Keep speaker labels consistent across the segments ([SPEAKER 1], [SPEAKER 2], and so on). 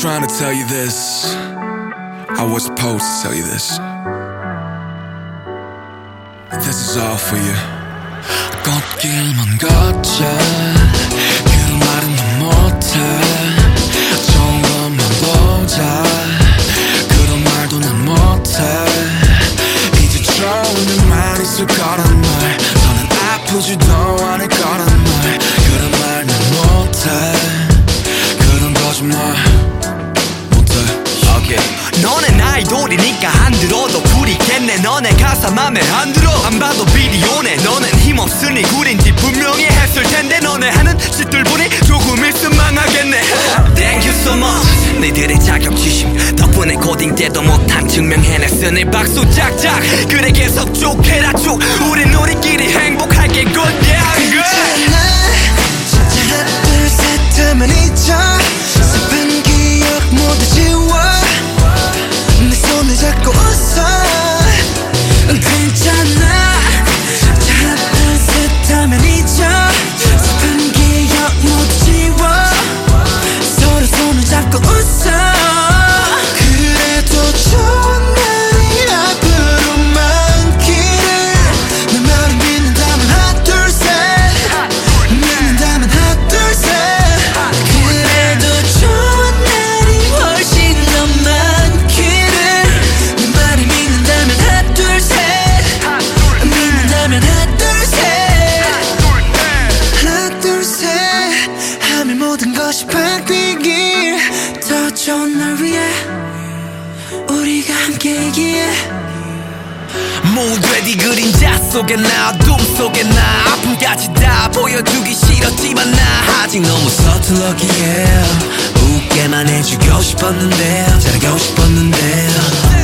[SPEAKER 1] trying to tell you this. I was supposed to tell you this. This is all for you. 꽃길만 걷자. 그 말은 난 못해. 좋은 것만 보자. 그런 말도 난 못해. 이제 좋은 일만 있을 거란 말. 더는 아프지도 않을
[SPEAKER 2] 아이돌이니까 안 들어도 구리겠네. 너네 가사 맘에 안 들어. 안 봐도 비디오네. 너넨 힘없으니 구린지 분명히 했을 텐데 너네 하는 짓들 보니 조금 있으면 망하겠네. Thank you so much. 너희들의 자격지심 덕분에 고딩 때도 못한 증명해냈으니 박수 짝짝. 그래 계속 쭉 해라 쭉. 우린 우리끼리 행복할게. Good yeah
[SPEAKER 3] 우리가 함께이기에
[SPEAKER 2] 모두의 네 그림자 속에 나 어둠 속에 나. 아픔까지 다 보여주기 싫었지만 나. 아직 너무 서툴러기에 웃게만 해주고 싶었는데 잘하고 싶었는데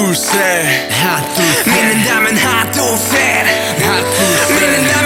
[SPEAKER 3] 둘셋 하나 둘셋 믿는다면 하나 둘셋 하나 둘셋 믿는다면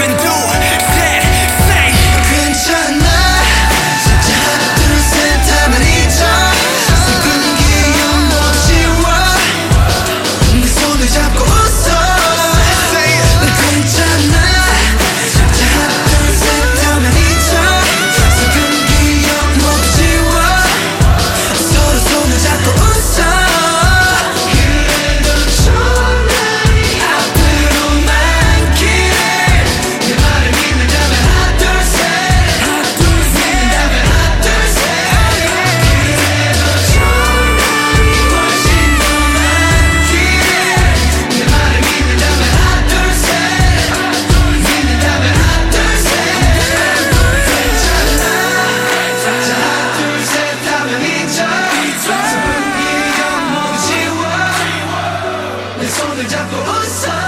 [SPEAKER 3] 손을 잡고 웃어